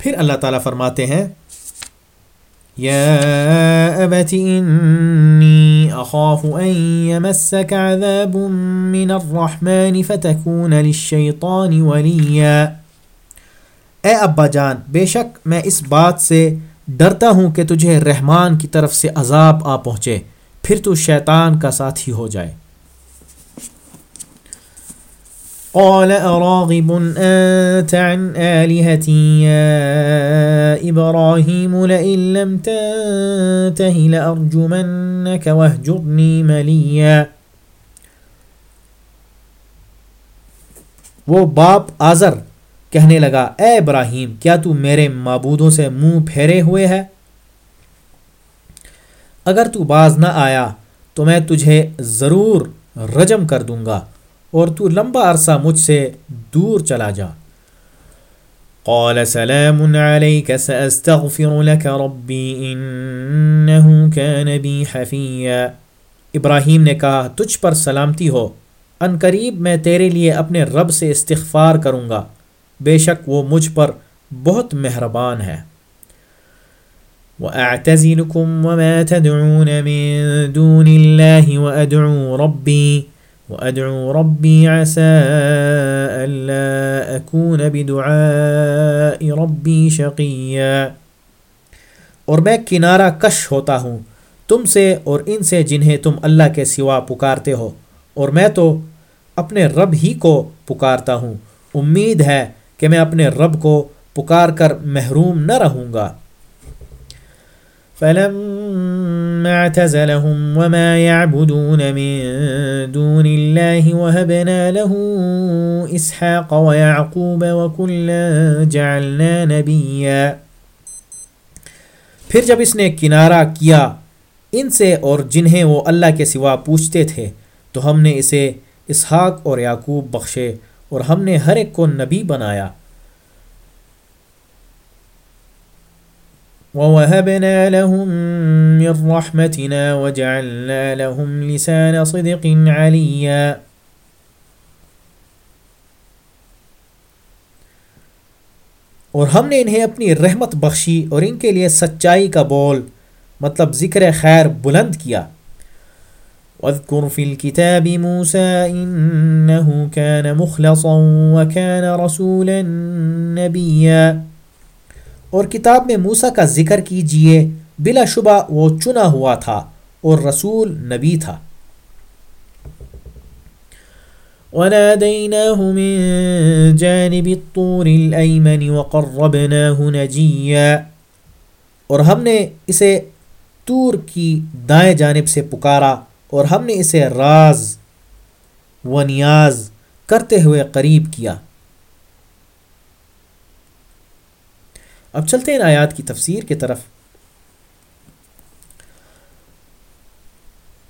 پھر اللہ تعالیٰ فرماتے ہیں، یا ابت انی اخاف ان یمسک عذاب من الرحمن فتکون للشیطان ولیا اے ابا جان، بے شک میں اس بات سے ڈرتا ہوں کہ تجھے رحمان کی طرف سے عذاب آ پہنچے، پھر تو شیطان کا ساتھی ہو جائے۔ قال أراغب أنت عن آلهتي يا إبراهيم لئن لم تنته لأرجمنك واهجرني مليا. وہ باپ آزر کہنے لگا، اے ابراہیم، کیا تو میرے معبودوں سے منہ پھیرے ہوئے ہے؟ اگر تو باز نہ آیا تو میں تجھے ضرور رجم کر دوں گا۔ اور تو لمبا عرصہ مجھ سے دور چلا جا۔ قال، سلام عليك سأستغفر لك ربي إنه كان بي حفيا ابراہیم نے کہا، تجھ پر سلامتی ہو، ان قریب میں تیرے لیے اپنے رب سے استغفار کروں گا۔ بے شک وہ مجھ پر بہت مہربان ہے۔ وَأَعْتَزِلُكُمْ وَمَا تَدْعُونَ مِن دُونِ اللَّهِ وَأَدْعُو رَبِّي۔ وَأَدْعُو رَبِّي عَسَىٰ أَلَّا أَكُونَ بِدُعَاءِ رَبِّي شَقِيًّا۔ اور میں کنارہ کش ہوتا ہوں، تم سے اور ان سے جنہیں تم اللہ کے سوا پکارتے ہو۔ اور میں تو اپنے رب ہی کو پکارتا ہوں۔ امید ہے کہ میں اپنے رب کو پکار کر محروم نہ رہوں گا۔ فلما اعتزلهم وما يعبدون من دون الله وهبنا له إسحاق ويعقوب وكلا جعلنا نبيا۔ پھر جب اس نے کنارہ کیا، ان سے اور جنہیں وہ اللہ کے سوا پوچھتے تھے، تو ہم نے اسے اسحاق اور یعقوب بخشے اور ہم نے ہر ایک کو نبی بنایا۔ ووهبنا لهم من رحمتنا وجعلنا لهم لسان صدق عليا. اور ہم نے انہیں اپنی رحمت بخشی اور ان کے لیے سچائی کا بول مطلب ذکر خیر بلند کیا۔ واذكر في الكتاب موسى إنه كان مخلصا وكان رسولا نبيا اور کتاب میں موسا کا ذکر کیجیے، بلا شبہ وہ چنا ہوا تھا اور رسول نبی تھا۔ وناديناه من جانب الطور الأيمن وقربناه نجيا۔ اور ہم نے اسے تور کی دائیں جانب سے پکارا اور ہم نے اسے راز و نیاز کرتے ہوئے قریب کیا۔ اب چلتے ہیں آیات کی تفسیر کی طرف۔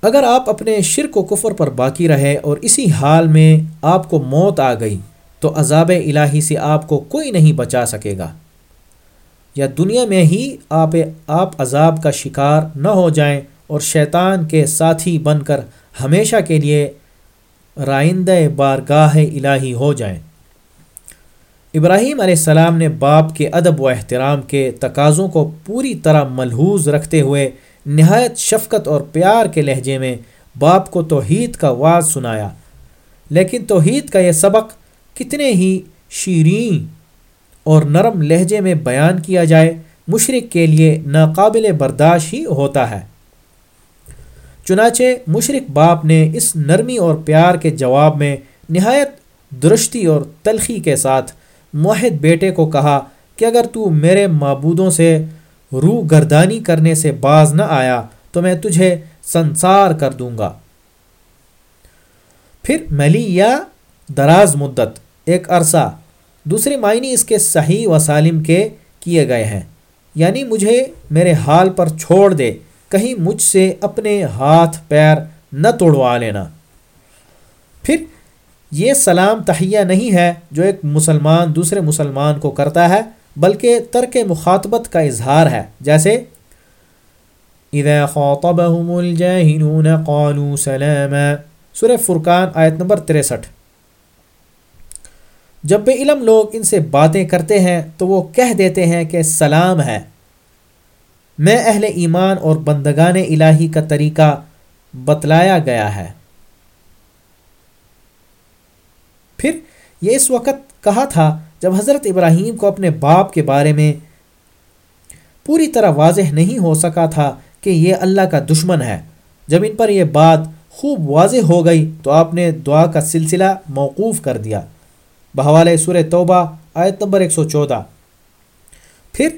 اگر آپ اپنے شرک و کفر پر باقی رہے اور اسی حال میں آپ کو موت آ گئی، تو عذاب الہی سے آپ کو کوئی نہیں بچا سکے گا۔ یا دنیا میں ہی آپ آپ عذاب کا شکار نہ ہو جائیں اور شیطان کے ساتھی بن کر ہمیشہ کے لیے رائندہ بارگاہ الہی ہو جائیں۔ ابراہیم علیہ السلام نے باپ کے ادب و احترام کے تقاضوں کو پوری طرح ملحوظ رکھتے ہوئے نہایت شفقت اور پیار کے لہجے میں باپ کو توحید کا واض سنایا۔ لیکن توحید کا یہ سبق کتنے ہی شیریں اور نرم لہجے میں بیان کیا جائے مشرق کے لیے ناقابل برداشت ہی ہوتا ہے۔ چنانچہ مشرق باپ نے اس نرمی اور پیار کے جواب میں نہایت درشتی اور تلخی کے ساتھ موحد بیٹے کو کہا کہ اگر تو میرے معبودوں سے روح گردانی کرنے سے باز نہ آیا تو میں تجھے سنسار کر دوں گا۔ پھر ملی یا دراز مدت، ایک عرصہ دوسری معنی اس کے صحیح و سالم کے کیے گئے ہیں۔ یعنی مجھے میرے حال پر چھوڑ دے، کہیں مجھ سے اپنے ہاتھ پیر نہ توڑوا لینا۔ پھر یہ سلام تہیہ نہیں ہے جو ایک مسلمان دوسرے مسلمان کو کرتا ہے، بلکہ ترک مخاطبت کا اظہار ہے۔ جیسے، اذا خاطبهم الجاهلون قالوا سلاما سورہ فرقان آیت نمبر 63 جب بے علم لوگ ان سے باتیں کرتے ہیں تو وہ کہہ دیتے ہیں کہ سلام ہے۔ میں اہل ایمان اور بندگان الہی کا طریقہ بتلایا گیا ہے۔ پھر یہ اس وقت کہا تھا جب حضرت ابراہیم کو اپنے باپ کے بارے میں پوری طرح واضح نہیں ہو سکا تھا کہ یہ اللہ کا دشمن ہے۔ جب ان پر یہ بات خوب واضح ہو گئی تو آپ نے دعا کا سلسلہ موقوف کر دیا۔ بحوالِ سور توبہ، آیت نمبر 114 پھر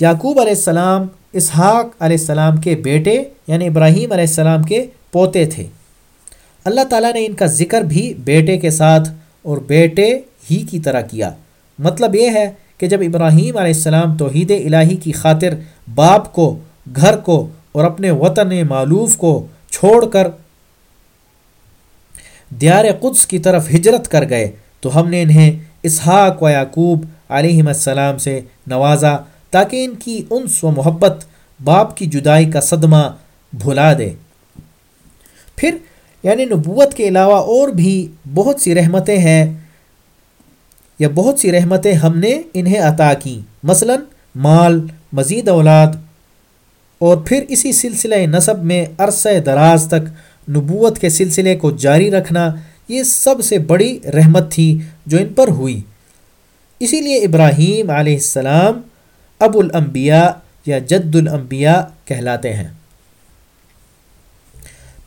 یعقوب علیہ السلام، اسحاق علیہ السلام کے بیٹے یعنی ابراہیم علیہ السلام کے پوتے تھے۔ اللہ تعالیٰ نے ان کا ذکر بھی بیٹے کے ساتھ اور بیٹے ہی کی طرح کیا۔ مطلب یہ ہے کہ جب ابراہیم علیہ السلام توحید الہی کی خاطر باپ کو، گھر کو اور اپنے وطن معلوف کو چھوڑ کر دیار قدس کی طرف ہجرت کر گئے، تو ہم نے انہیں اسحاق و یعقوب علیہ السلام سے نوازا تاکہ ان کی انس و محبت باپ کی جدائی کا صدمہ بھلا دے۔ پھر یعنی نبوت کے علاوہ اور بھی بہت سی رحمتیں ہیں یا بہت سی رحمتیں ہم نے انہیں عطا کیں۔ مثلا مال، مزید اولاد، اور پھر اسی سلسلہ نصب میں عرصہ دراز تک نبوت کے سلسلے کو جاری رکھنا یہ سب سے بڑی رحمت تھی جو ان پر ہوئی۔ اسی لیے ابراہیم علیہ السلام ابو الانبیاء یا جد الانبیاء کہلاتے ہیں۔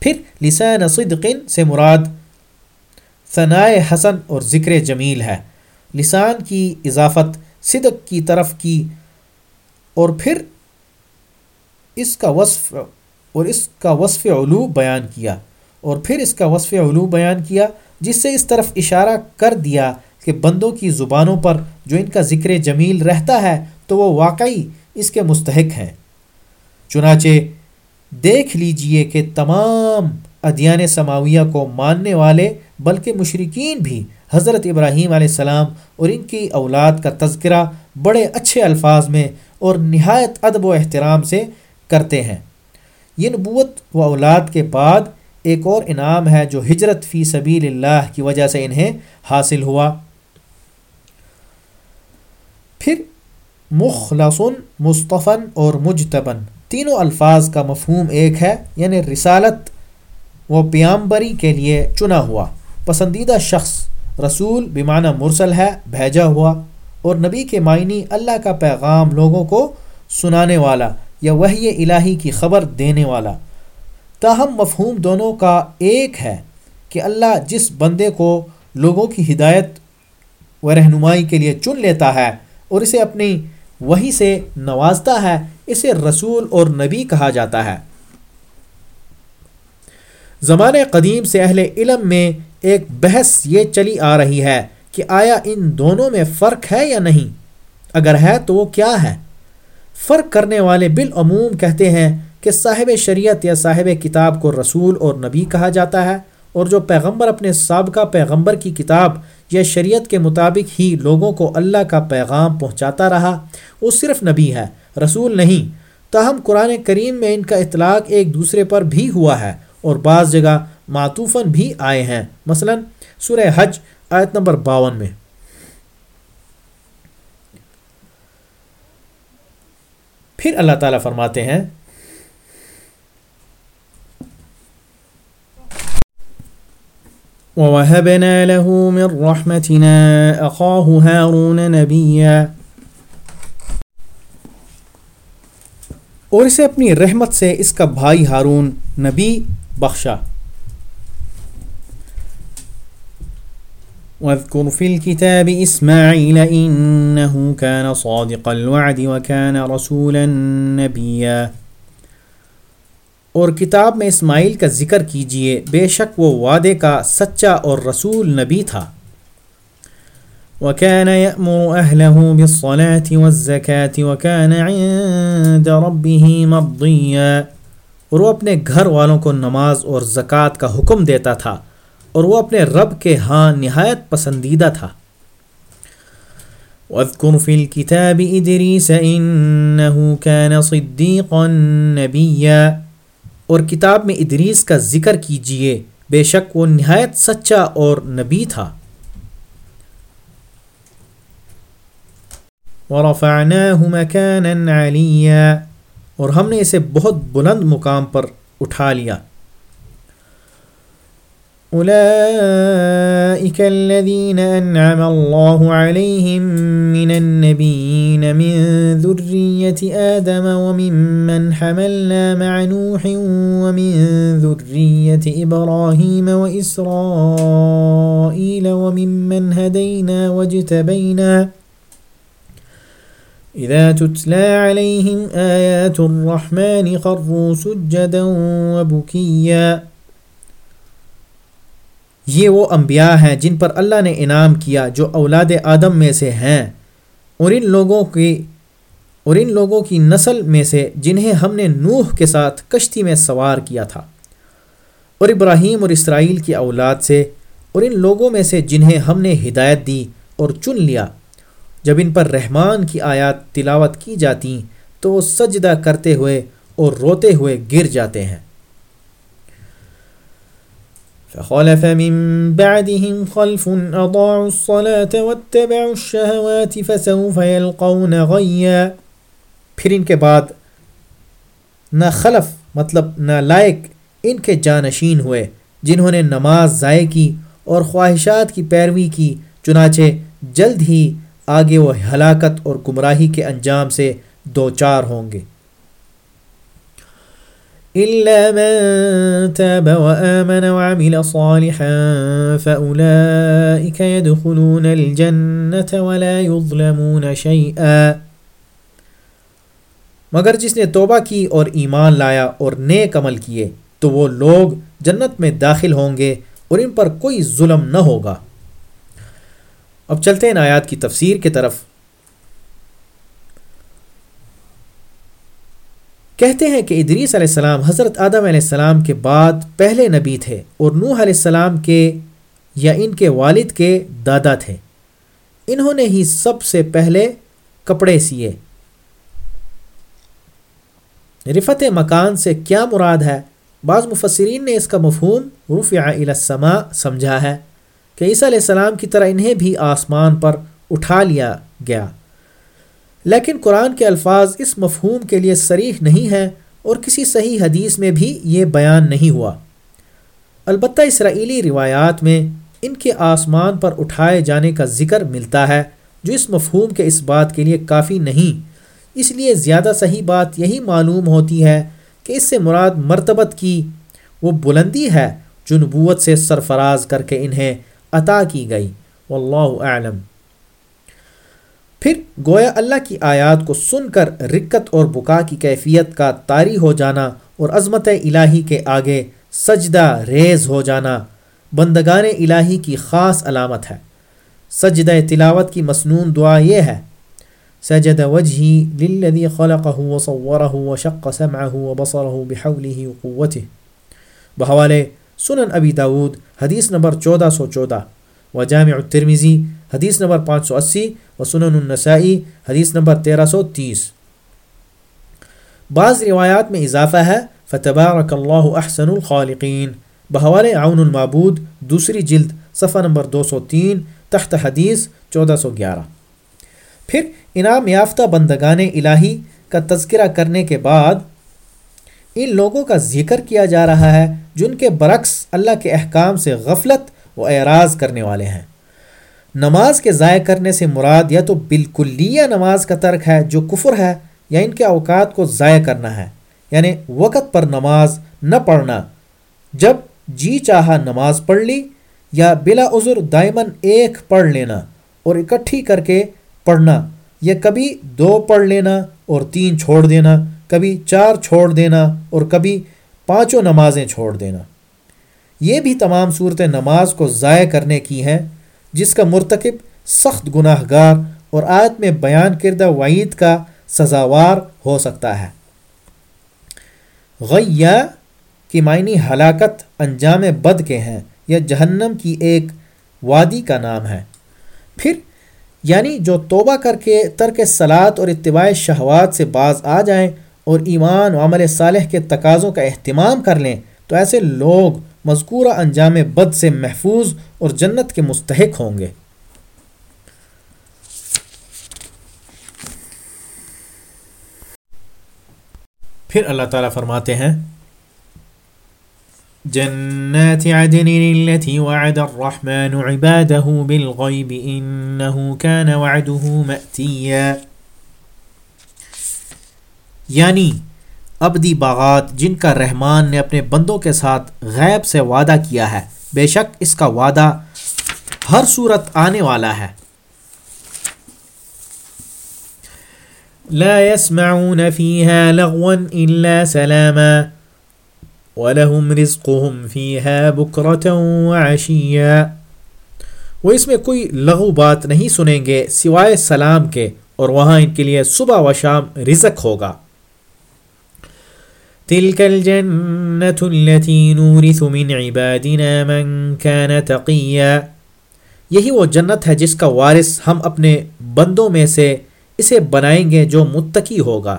پھر لسان صدقن سے مراد ثناء حسن اور ذکر جمیل ہے۔ لسان کی اضافت صدق کی طرف کی اور پھر اس کا وصف اور اس کا وصف علو بیان کیا اور پھر اس کا وصف علو بیان کیا، جس سے اس طرف اشارہ کر دیا کہ بندوں کی زبانوں پر جو ان کا ذکر جمیل رہتا ہے تو وہ واقعی اس کے مستحق ہیں۔ چنانچہ دیکھ لیجیے کہ تمام ادیان سماویہ کو ماننے والے بلکہ مشرقین بھی حضرت ابراہیم علیہ السلام اور ان کی اولاد کا تذکرہ بڑے اچھے الفاظ میں اور نہایت ادب و احترام سے کرتے ہیں۔ یہ نبوت و اولاد کے بعد ایک اور انعام ہے جو ہجرت فی سبیل اللہ کی وجہ سے انہیں حاصل ہوا۔ پھر مخلصن مصطفن اور مجتبن تینوں الفاظ کا مفہوم ایک ہے یعنی رسالت و پیامبری کے لیے چنا ہوا۔ پسندیدہ شخص رسول بیمانہ مرسل ہے، بھیجا ہوا۔ اور نبی کے معنی اللہ کا پیغام لوگوں کو سنانے والا یا وہی الہی کی خبر دینے والا۔ تاہم مفہوم دونوں کا ایک ہے کہ اللہ جس بندے کو لوگوں کی ہدایت و رہنمائی کے لیے چن لیتا ہے اور اسے اپنی وہی سے نوازتا ہے اسے رسول اور نبی کہا جاتا ہے۔ زمانے قدیم سے اہل علم میں ایک بحث یہ چلی آ رہی ہے کہ آیا ان دونوں میں فرق ہے یا نہیں؟ اگر ہے تو وہ کیا ہے فرق کرنے والے بالعموم کہتے ہیں کہ صاحب شریعت یا صاحب کتاب کو رسول اور نبی کہا جاتا ہے اور جو پیغمبر اپنے سابقہ پیغمبر کی کتاب یا شریعت کے مطابق ہی لوگوں کو اللہ کا پیغام پہنچاتا رہا، وہ صرف نبی ہے۔ رسول نہیں، تاہم قرآن کریم میں ان کا اطلاق ایک دوسرے پر بھی ہوا ہے اور بعض جگہ معطوفاً بھی آئے ہیں۔ مثلا سورہ حج، آیت نمبر باون میں۔ پھر اللہ تعالیٰ فرماتے ہیں، ووهبنا له من رحمتنا أخاه هارون نبيا۔ اور اسے اپنی رحمت سے اس کا بھائی ہارون نبی بخشا۔ واذكر في الكتاب إسماعيل إنه كان صادق الوعد وكان رسولا نبيا اور کتاب میں اسماعیل کا ذکر کیجیے، بے شک وہ وعدے کا سچا اور رسول نبی تھا۔ وكان يأمر أهله بالصلاة والزكاة وكان عند ربه مرضيا۔ اور وہ اپنے گھر والوں کو نماز اور زکوٰۃ کا حکم دیتا تھا اور وہ اپنے رب کے ہاں نہایت پسندیدہ تھا۔ واذكر في الكتاب إدريس إنه كان صديقا نبيا اور کتاب میں ادریس کا ذکر کیجیے، بے شک وہ نہایت سچا اور نبی تھا۔ ورفعناه مكانا عليا۔ اور ہم نے اسے بہت بلند مقام پر اٹھا لیا۔ أولئك الذين أنعم الله عليهم من النبيين من ذرية آدم وممن حملنا مع نوح ومن ذرية إبراهيم وإسرائيل وممن هدينا واجتبينا إذا تتلى عليهم آيات الرحمن خروا سجدا وبكيا۔ یہ وہ انبیاء ہیں جن پر اللہ نے انعام کیا جو اولاد آدم میں سے ہیں۔ اور ان لوگوں کی اور ان لوگوں کی نسل میں سے جنہیں ہم نے نوح کے ساتھ کشتی میں سوار کیا تھا۔ اور ابراہیم اور اسرائیل کی اولاد سے اور ان لوگوں میں سے جنہیں ہم نے ہدایت دی اور چن لیا۔ جب ان پر رحمان کی آیات تلاوت کی جاتی تو وہ سجدہ کرتے ہوئے اور روتے ہوئے گر جاتے ہیں۔ فخلف من بعدهم خلف أضاعوا الصلاة واتبعوا الشهوات فسوف يلقون غيا۔ پھر ان کے بعد نہ خلف مطلب نہ لائق ان کے جانشین ہوئے، جنہوں نے نماز ضائع کی اور خواہشات کی پیروی کی، چنانچہ جلد ہی آگے وہ ہلاکت اور گمراہی کے انجام سے دو چار ہوں گے۔ إلا من تاب وآمن وعمل صالحا فأولئك يدخلون الجنة ولا يظلمون شيئا۔ مگر جس نے توبہ کی اور ایمان لایا اور نیک عمل کیے تو وہ لوگ جنت میں داخل ہوں گے اور ان پر کوئی ظلم نہ ہوگا۔ اب چلتے ہیں آیات کی تفسیر کی طرف۔ کہتے ہیں کہ ادریس علیہ السلام حضرت آدم علیہ السلام کے بعد پہلے نبی تھے اور نوح علیہ السلام کے یا ان کے والد کے دادا تھے۔ انہوں نے ہی سب سے پہلے کپڑے سیے۔ رفت مکان سے کیا مراد ہے؟ بعض مفسرین نے اس کا مفہوم رفع السماء سمجھا ہے۔ کہ عیسیٰ علیہ السلام کی طرح انہیں بھی آسمان پر اٹھا لیا گیا۔ لیکن قرآن کے الفاظ اس مفہوم کے لیے صریح نہیں ہیں اور کسی صحیح حدیث میں بھی یہ بیان نہیں ہوا۔ البتہ اسرائیلی روایات میں ان کے آسمان پر اٹھائے جانے کا ذکر ملتا ہے، جو اس مفہوم کے اس بات کے لیے کافی نہیں۔ اس لیے زیادہ صحیح بات یہی معلوم ہوتی ہے کہ اس سے مراد مرتبت کی وہ بلندی ہے جو نبوت سے سرفراز کر کے انہیں عطا کی گئی۔ واللہ اعلم۔ پھر گویا اللہ کی آیات کو سن کر رکت اور بکا کی کیفیت کا طاری ہو جانا اور عظمت الہی کے آگے سجدہ ریز ہو جانا بندگان الہی کی خاص علامت ہے۔ سجدہ تلاوت کی مصنون دعا یہ ہے۔ سجد وجہی للذی خلقہ وصورہ وشق سمعہ وبصرہ بحولہ وقوتہ بحوالے سنن ابی داود، حدیث نمبر چودہ سو چودہ۔ و جامع الترمیزی حدیث نمبر پانچ سو اسی۔ و سنن النسائی، حدیث نمبر تیرہ سو تیس۔ بعض روایات میں اضافہ ہے، فتبارک اللہ احسن الخالقین۔ بحوال عون المعبود، دوسری جلد، صفحہ نمبر دو سو تین، تحت حدیث چودہ سو گیارہ۔ پھر انعام یافتہ بندگان الہی کا تذکرہ کرنے کے بعد ان لوگوں کا ذکر کیا جا رہا ہے جن کے برعکس اللہ کے احکام سے غفلت و اعراض کرنے والے ہیں۔ نماز کے ضائع کرنے سے مراد یا تو بالکلیہ نماز کا ترک ہے جو کفر ہے یا ان کے اوقات کو ضائع کرنا ہے۔ یعنی وقت پر نماز نہ پڑھنا۔ جب جی چاہا نماز پڑھ لی یا بلا عذر دائمن ایک پڑھ لینا اور اکٹھی کر کے پڑھنا یا کبھی دو پڑھ لینا اور تین چھوڑ دینا۔ کبھی چار چھوڑ دینا اور کبھی پانچوں نمازیں چھوڑ دینا۔ یہ بھی تمام صورتیں نماز کو ضائع کرنے کی ہیں، جس کا مرتکب سخت گناہ گار اور آیت میں بیان کردہ وعید کا سزاوار ہو سکتا ہے۔ غیا کی معنی ہلاکت، انجام بد کے ہیں یا جہنم کی ایک وادی کا نام ہے۔ پھر یعنی جو توبہ کر کے ترک سلاد اور اتباع شہوات سے باز آ جائیں اور ایمان و عمل صالح کے تقاضوں کا اہتمام کر لیں، تو ایسے لوگ مذکورہ انجام بد سے محفوظ اور جنت کے مستحق ہوں گے۔ پھر اللہ تعالیٰ فرماتے ہیں، جنات عدن التي وعد الرحمن عباده بالغيب إنه كان وعده مأتياً یعنی ابدی باغات جن کا رحمان نے اپنے بندوں کے ساتھ غیب سے وعدہ کیا ہے۔ بے شک اس کا وعدہ ہر صورت آنے والا ہے۔ لا يسمعون فيها لغوا إلا سلاما ولهم رزقهم فيها بكرة وعشيا۔ وہ اس میں کوئی لغو بات نہیں سنیں گے سوائے سلام کے اور وہاں ان کے لیے صبح و شام رزق ہوگا۔ تلك الجنة التي نورث من عبادنا من كان تقيا. یہی وہ جنت ہے جس کا وارث ہم اپنے بندوں میں سے اسے بنائیں گے جو متقی ہوگا.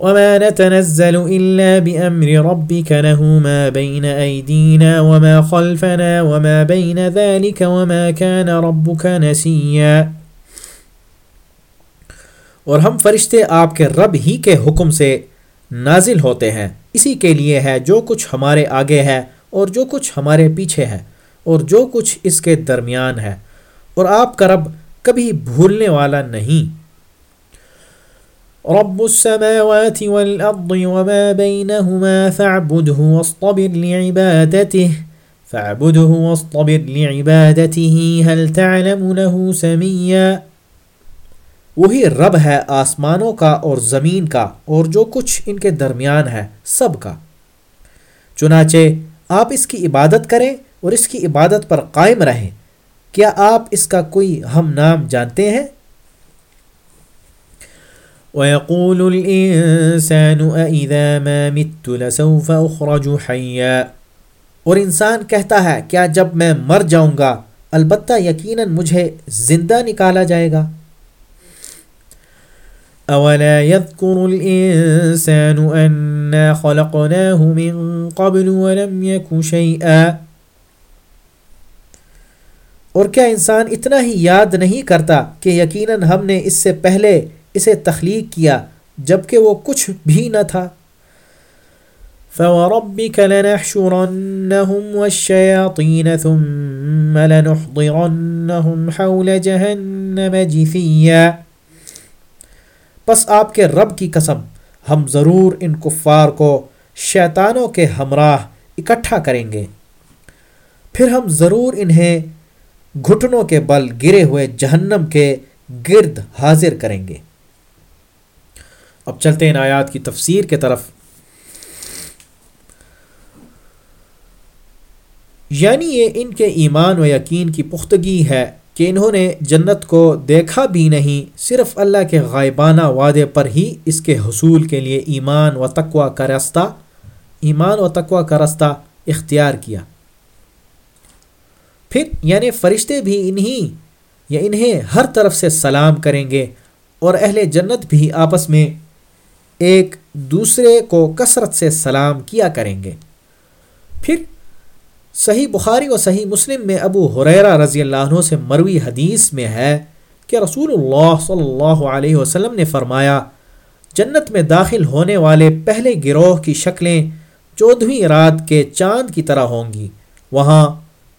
وما نتنزل إلا بأمر ربك له ما بين أيدينا وما خلفنا وما بين ذلك وما كان ربك نسيا. اور ہم فرشتے آپ کے رب ہی کے حکم سے نازل ہوتے ہیں۔ اسی کے لیے ہے جو کچھ ہمارے آگے ہے اور جو کچھ ہمارے پیچھے ہے اور جو کچھ اس کے درمیان ہے۔ اور آپ کا رب کبھی بھولنے والا نہیں۔ رب السماوات والأرض وما بينهما فاعبده واصطبر لعبادته، فاعبده واصطبر لعبادته، هل تعلم له سميا؟ وہی رب ہے آسمانوں کا اور زمین کا اور جو کچھ ان کے درمیان ہے سب کا۔ چنانچہ آپ اس کی عبادت کریں اور اس کی عبادت پر قائم رہیں۔ کیا آپ اس کا کوئی ہم نام جانتے ہیں؟ وَيَقُولُ الْإِنسَانُ أَإِذَا مَا مِتُّ لَسَوْفَ أُخْرَجُ حَيَّا۔ اور انسان کہتا ہے، کیا جب میں مر جاؤں گا، البتہ یقیناً مجھے زندہ نکالا جائے گا۔ أَوَلَا يَذْكُرُ الْإِنسَانُ أَنَّا خَلَقْنَاهُ مِن قَبْلُ وَلَمْ يَكُ شَيْئًا؟ اور کیا انسان اتنا ہی یاد نہیں کرتا کہ یقیناً ہم نے اس سے پہلے اسے تخلیق کیا جبکہ وہ کچھ بھی نہ تھا؟ فَوَرَبِّكَ لَنَحْشُرَنَّهُمْ وَالشَّيَاطِينَ ثُمَّ لَنُحْضِرَنَّهُمْ حَوْلَ جَهَنَّمَ جِثِيًّا۔ پس آپ کے رب کی قسم، ہم ضرور ان کفار کو شیطانوں کے ہمراہ اکٹھا کریں گے۔ پھر ہم ضرور انہیں گھٹنوں کے بل گرے ہوئے جہنم کے گرد حاضر کریں گے۔ اب چلتے ہیں آیات کی تفسیر کے طرف۔ یعنی یہ ان کے ایمان و یقین کی پختگی ہے۔ کہ انہوں نے جنت کو دیکھا بھی نہیں، صرف اللہ کے غائبانہ وعدے پر ہی اس کے حصول کے لیے ایمان و تقوی کا رستہ ایمان و تقوی کا رستہ اختیار کیا۔ پھر یعنی فرشتے بھی انہی یا انہیں ہر طرف سے سلام کریں گے اور اہل جنت بھی آپس میں ایک دوسرے کو کثرت سے سلام کیا کریں گے۔ پھر صحیح بخاری و صحیح مسلم میں ابو حریرہ رضی اللہ عنہ سے مروی حدیث میں ہے کہ رسول اللہ صلی اللہ علیہ وسلم نے فرمایا، جنت میں داخل ہونے والے پہلے گروہ کی شکلیں چودھویں رات کے چاند کی طرح ہوں گی۔ وہاں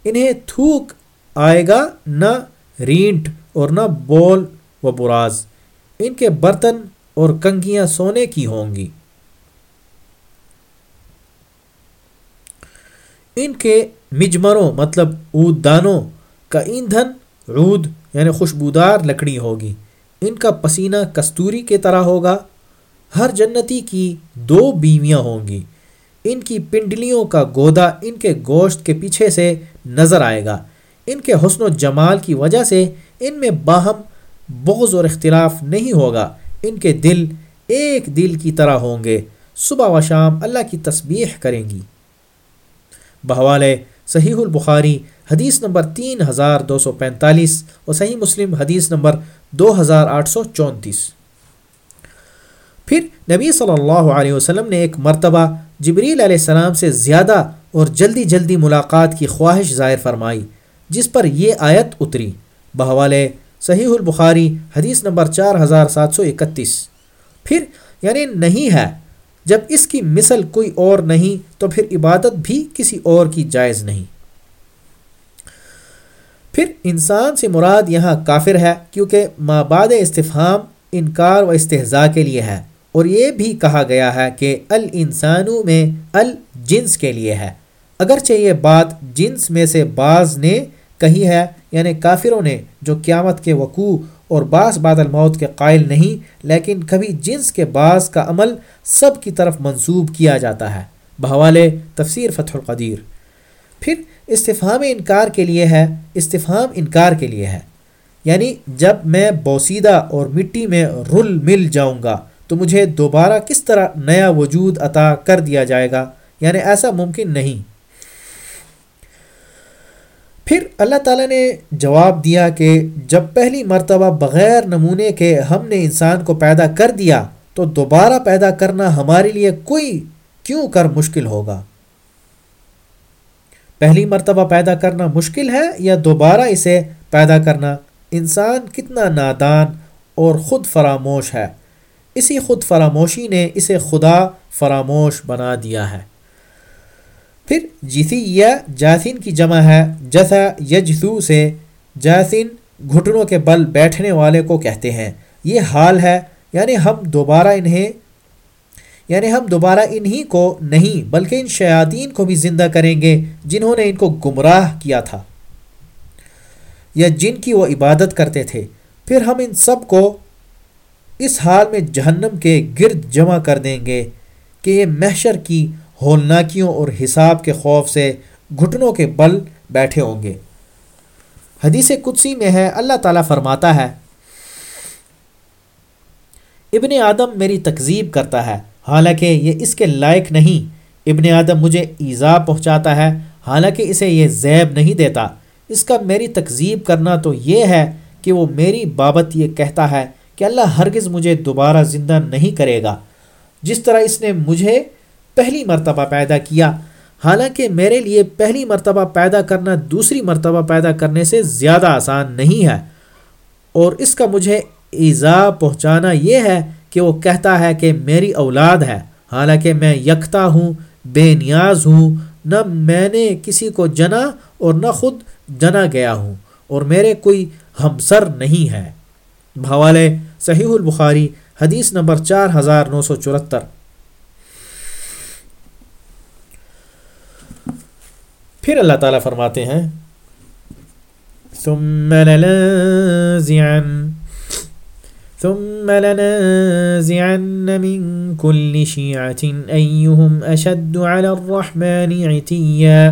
انہیں تھوک آئے گا، نہ رینٹ اور نہ بول و براز۔ ان کے برتن اور کنگیاں سونے کی ہوں گی۔ ان کے مجمروں مطلب اود دانوں کا ایندھن، عود یعنی خوشبودار لکڑی ہوگی۔ ان کا پسینہ کستوری کے طرح ہوگا۔ ہر جنتی کی دو بیویاں ہوں گی۔ ان کی پنڈلیوں کا گودا ان کے گوشت کے پیچھے سے نظر آئے گا۔ ان کے حسن و جمال کی وجہ سے ان میں باہم بغض اور اختلاف نہیں ہوگا۔ ان کے دل ایک دل کی طرح ہوں گے۔ صبح و شام اللہ کی تسبیح کریں گی۔ بہوالے صحیح البخاری حدیث نمبر تین ہزار دو سو پینتالیس اور صحیح مسلم حدیث نمبر دو ہزار آٹھ سو چونتیس۔ پھر نبی صلی اللہ علیہ وسلم نے ایک مرتبہ جبریل علیہ السلام سے زیادہ اور جلدی جلدی ملاقات کی خواہش ظاہر فرمائی، جس پر یہ آیت اتری۔ بحوالے صحیح البخاری حدیث نمبر چار ہزار سات سو اکتیس۔ پھر یعنی نہیں ہے جب اس کی مثل کوئی اور نہیں تو پھر عبادت بھی کسی اور کی جائز نہیں۔ پھر انسان سے مراد یہاں کافر ہے کیونکہ ماباد استفہام، انکار و استحضاء کے لیے ہے۔ اور یہ بھی کہا گیا ہے کہ ال انسانوں میں الجنس کے لیے ہے۔ اگرچہ یہ بات جنس میں سے بعض نے کہی ہے یعنی کافروں نے جو قیامت کے وقوع اور بعض بعد الموت کے قائل نہیں، لیکن کبھی جنس کے بعض کا عمل سب کی طرف منسوب کیا جاتا ہے۔ بحوالے تفسیر فتح القدیر۔ پھر استفہام انکار کے لیے ہے، استفہام انکار کے لیے ہے۔ یعنی جب میں بوسیدہ اور مٹی میں رل مل جاؤں گا، تو مجھے دوبارہ کس طرح نیا وجود عطا کر دیا جائے گا؟ یعنی ایسا ممکن نہیں۔ پھر اللہ تعالیٰ نے جواب دیا کہ جب پہلی مرتبہ بغیر نمونے کے ہم نے انسان کو پیدا کر دیا، تو دوبارہ پیدا کرنا ہمارے لیے کوئی کیوں کر مشکل ہوگا؟ پہلی مرتبہ پیدا کرنا مشکل ہے یا دوبارہ اسے پیدا کرنا؟ انسان کتنا نادان اور خود فراموش ہے۔ اسی خود فراموشی نے اسے خدا فراموش بنا دیا ہے۔ پھر جسی یا جاسن کی جمع ہے، جسا یجسو سے جاسن گھٹنوں کے بل بیٹھنے والے کو کہتے ہیں۔ یہ حال ہے یعنی ہم دوبارہ انہیں یعنی ہم دوبارہ انہی کو نہیں، بلکہ ان شیاطین کو بھی زندہ کریں گے جنہوں نے ان کو گمراہ کیا تھا۔ یا جن کی وہ عبادت کرتے تھے۔ پھر ہم ان سب کو اس حال میں جہنم کے گرد جمع کر دیں گے کہ یہ محشر کی ہولناکیوں اور حساب کے خوف سے گھٹنوں کے بل بیٹھے ہوں گے۔ حدیث قدسی میں ہے، اللہ تعالیٰ فرماتا ہے، ابن آدم میری تکذیب کرتا ہے، حالانکہ یہ اس کے لائق نہیں۔ ابن آدم مجھے ایزا پہنچاتا ہے، حالانکہ اسے یہ زیب نہیں دیتا۔ اس کا میری تکذیب کرنا تو یہ ہے کہ وہ میری بابت یہ کہتا ہے کہ اللہ ہرگز مجھے دوبارہ زندہ نہیں کرے گا۔ جس طرح اس نے مجھے پہلی مرتبہ پیدا کیا۔ حالانکہ میرے لیے پہلی مرتبہ پیدا کرنا دوسری مرتبہ پیدا کرنے سے زیادہ آسان نہیں ہے۔ اور اس کا مجھے ایزا پہنچانا یہ ہے کہ وہ کہتا ہے کہ میری اولاد ہے۔ حالانکہ میں یکتا ہوں، بے نیاز ہوں، نہ میں نے کسی کو جنا اور نہ خود جنا گیا ہوں۔ اور میرے کوئی ہمسر نہیں ہے۔ بھوالے صحیح البخاری، حدیث نمبر چار ہزار نو سو چورہتر پھر اللہ تعالیٰ فرماتے ہیں، ثم لننزعن ثم لننزعن من كل شيعة أيهم أشد على الرحمن عتيا۔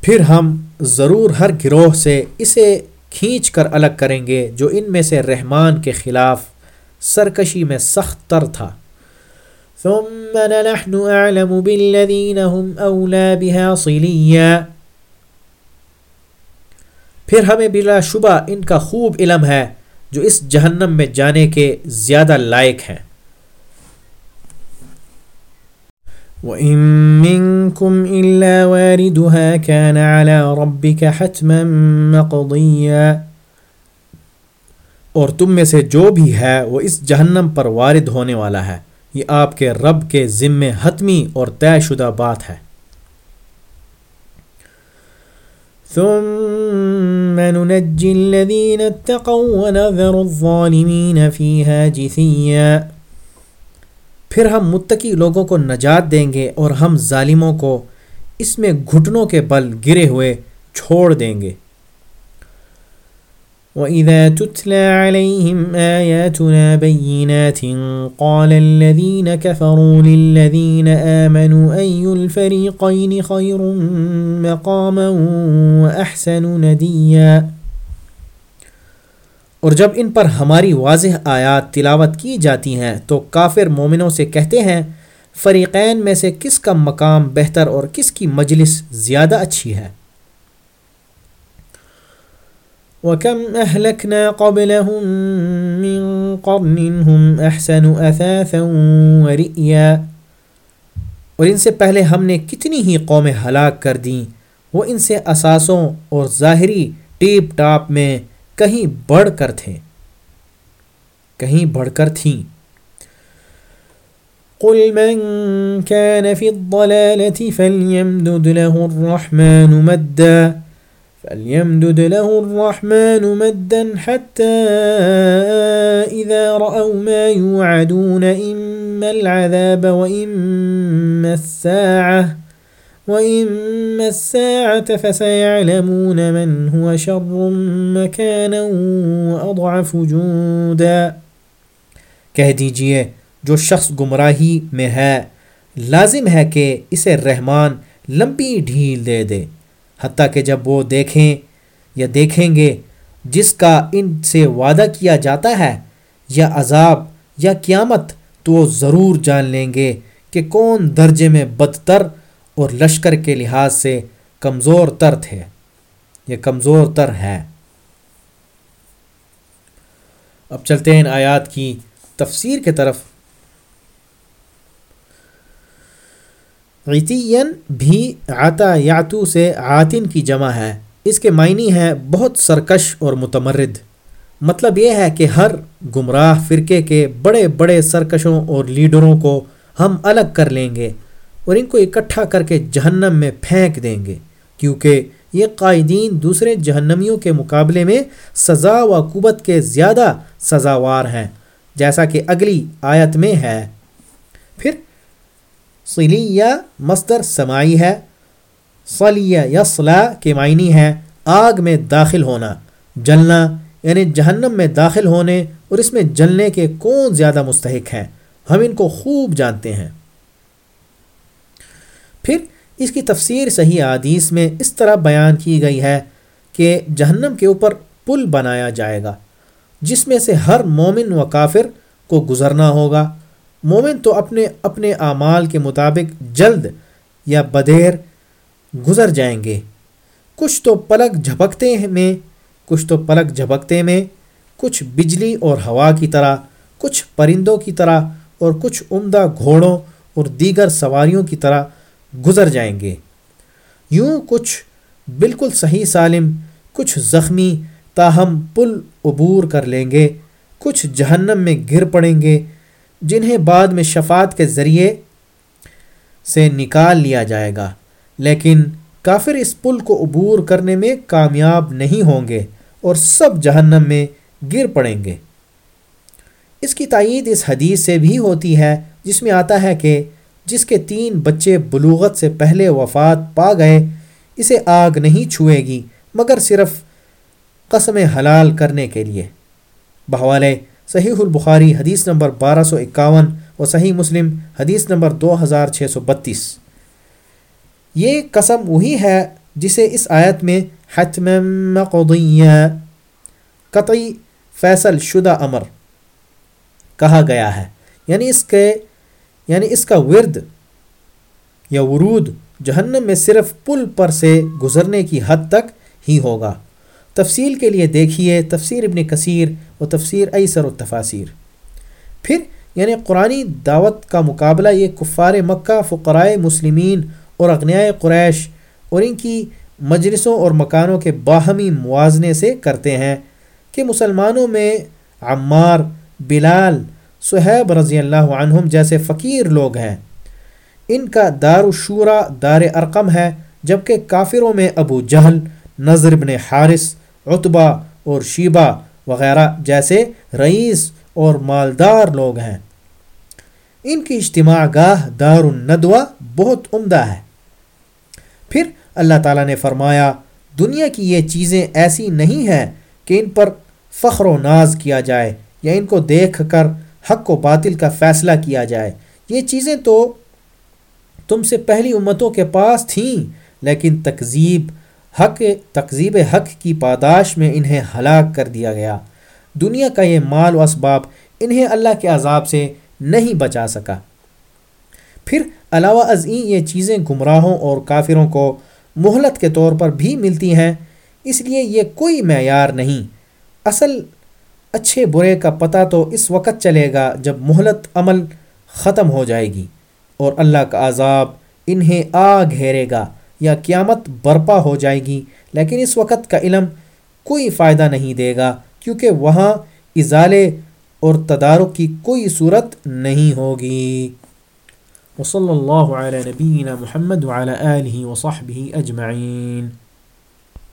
پھر ہم ضرور ہر گروہ سے اسے کھینچ کر الگ کریں گے جو ان میں سے رحمان کے خلاف سرکشی میں سخت تر تھا۔ ثم لنحن أعلم بالذين هم أولى بها صليا۔ پھر ہمیں بلا شبہ ان کا خوب علم ہے جو اس جہنم میں جانے کے زیادہ لائق ہیں۔ وَإِن مِّنكُمْ إِلَّا وَارِدُهَا كَانَ عَلَى رَبِّكَ حَتْمًا مَقْضِيًّا۔ اور تم میں سے جو بھی ہے وہ اس جہنم پر وارد ہونے والا ہے۔ یہ آپ کے رب کے ذمے حتمی اور طے شدہ بات ہے۔ ثم ننجي الذين اتقوا ونذر الظالمين فيها جثيا۔ پھر ہم متقی لوگوں کو نجات دیں گے اور ہم ظالموں کو اس میں گھٹنوں کے بل گرے ہوئے چھوڑ دیں گے۔ وَإِذَا تُتْلَى عَلَيْهِمْ آيَاتُنَا بَيِّنَاتٍ قَالَ الَّذِينَ كَفَرُوا لِلَّذِينَ آمَنُوا أَيُّ الْفَرِيقَيْنِ خَيْرٌ مَقَامًا وَأَحْسَنُ نَدِيًّا اور جب ان پر ہماری واضح آیات تلاوت کی جاتی ہیں تو کافر مومنوں سے کہتے ہیں، فریقین میں سے کس کا مقام بہتر اور کس کی مجلس زیادہ اچھی ہے؟ وكم أهلكنا قبلهم من قرن هم أحسن أثاثا ورئيا اور ان سے پہلے ہم نے کتنی ہی قومیں ہلاک کر دیں وہ ان سے اساسوں اور ظاہری ٹیپ ٹاپ میں کہیں بڑھ کر تھے۔ کہیں بڑھ کر تھیں۔ قل من كان في الضلالة فليمدد له الرحمن مدا فليمدد له الرحمن مدا حتى إذا رأوا ما يوعدون إما العذاب وإما الساعة وإما الساعة فسيعلمون من هو شر مكانا وأضعف جودا کہہ دیجیے، جو شخص گمراہی میں ہے، لازم ہے کہ اسے رحمان لمبی ڈھیل دے دے۔ حتیٰ کہ جب وہ دیکھیں یا دیکھیں گے جس کا ان سے وعدہ کیا جاتا ہے یا عذاب یا قیامت، تو وہ ضرور جان لیں گے کہ کون درجے میں بدتر اور لشکر کے لحاظ سے کمزور تر تھے۔ یہ کمزور تر ہے۔ اب چلتے ہیں ان آیات کی تفسیر کے طرف۔ غیتین بھی عطا یاتو سے عاطن کی جمع ہے۔ اس کے معنی ہے بہت سرکش اور متمرد۔ مطلب یہ ہے کہ ہر گمراہ فرقے کے بڑے بڑے سرکشوں اور لیڈروں کو ہم الگ کر لیں گے اور ان کو اکٹھا کر کے جہنم میں پھینک دیں گے، کیونکہ یہ قائدین دوسرے جہنمیوں کے مقابلے میں سزا و قوت کے زیادہ سزاوار ہیں، جیسا کہ اگلی آیت میں ہے۔ پھر صلیہ مصدر سمائی ہے۔ صلیہ یصلا کے معنی ہے آگ میں داخل ہونا، جلنا یعنی جہنم میں داخل ہونے اور اس میں جلنے کے کون زیادہ مستحق ہیں، ہم ان کو خوب جانتے ہیں۔ پھر اس کی تفسیر صحیح حدیث میں اس طرح بیان کی گئی ہے کہ جہنم کے اوپر پل بنایا جائے گا، جس میں سے ہر مومن و کافر کو گزرنا ہوگا۔ مومن تو اپنے اپنے اعمال کے مطابق جلد یا بدیر گزر جائیں گے۔ کچھ تو پلک جھپکتے میں، کچھ تو پلک جھپکتے میں، کچھ بجلی اور ہوا کی طرح، کچھ پرندوں کی طرح اور کچھ عمدہ گھوڑوں اور دیگر سواریوں کی طرح گزر جائیں گے۔ یوں کچھ بالکل صحیح سالم، کچھ زخمی تاہم پل عبور کر لیں گے، کچھ جہنم میں گر پڑیں گے جنہیں بعد میں شفات کے ذریعے سے نکال لیا جائے گا۔ لیکن کافر اس پل کو عبور کرنے میں کامیاب نہیں ہوں گے اور سب جہنم میں گر پڑیں گے۔ اس کی تائید اس حدیث سے بھی ہوتی ہے، جس میں آتا ہے کہ جس کے تین بچے بلوغت سے پہلے وفات پا گئے، اسے آگ نہیں چھوئے گی، مگر صرف قسم حلال کرنے کے لیے۔ بہوالے صحیح البخاری حدیث نمبر بارہ سو اکاون اور صحیح مسلم حدیث نمبر دو ہزار چھ سو بتیس۔ یہ قسم وہی ہے جسے اس آیت میں حتم مقضیہ، قطعی فیصل شدہ امر کہا گیا ہے۔ یعنی اس کے یعنی اس کا ورد یا ورود جہنم میں صرف پل پر سے گزرنے کی حد تک ہی ہوگا۔ تفصیل کے لیے دیکھیے تفسیر ابن کثیر و تفسیر ایسر و تفاصیر پھر یعنی قرآن دعوت کا مقابلہ یہ کفار مکہ فقرائے مسلمین اور اغنیائے قریش اور ان کی مجلسوں اور مکانوں کے باہمی موازنے سے کرتے ہیں کہ مسلمانوں میں عمار، بلال صہیب رضی اللہ عنہم جیسے فقیر لوگ ہیں۔ ان کا دار الشورا دار ارقم ہے، جبکہ کافروں میں ابو جہل نظر بن حارث اتبا اور شیبہ وغیرہ جیسے رئیس اور مالدار لوگ ہیں۔ ان کی اجتماع گاہ دار الندوہ بہت عمدہ ہے۔ پھر اللہ تعالیٰ نے فرمایا، دنیا کی یہ چیزیں ایسی نہیں ہیں کہ ان پر فخر و ناز کیا جائے یا ان کو دیکھ کر حق و باطل کا فیصلہ کیا جائے۔ یہ چیزیں تو تم سے پہلی امتوں کے پاس تھیں، لیکن تکذیب حق تقزیب حق کی پاداش میں انہیں ہلاک کر دیا گیا۔ دنیا کا یہ مال و اسباب انہیں اللہ کے عذاب سے نہیں بچا سکا۔ پھر علاوہ ازیں یہ چیزیں گمراہوں اور کافروں کو مہلت کے طور پر بھی ملتی ہیں، اس لیے یہ کوئی معیار نہیں۔ اصل اچھے برے کا پتہ تو اس وقت چلے گا جب مہلت عمل ختم ہو جائے گی اور اللہ کا عذاب انہیں آ گھیرے گا۔ یا قیامت برپا ہو جائے گی، لیکن اس وقت کا علم کوئی فائدہ نہیں دے گا، کیونکہ وہاں ازالے اور تدارک کی کوئی صورت نہیں ہوگی۔ وصلی اللہ علیہ نبینا محمد وعلى وصحبہ اجمعین۔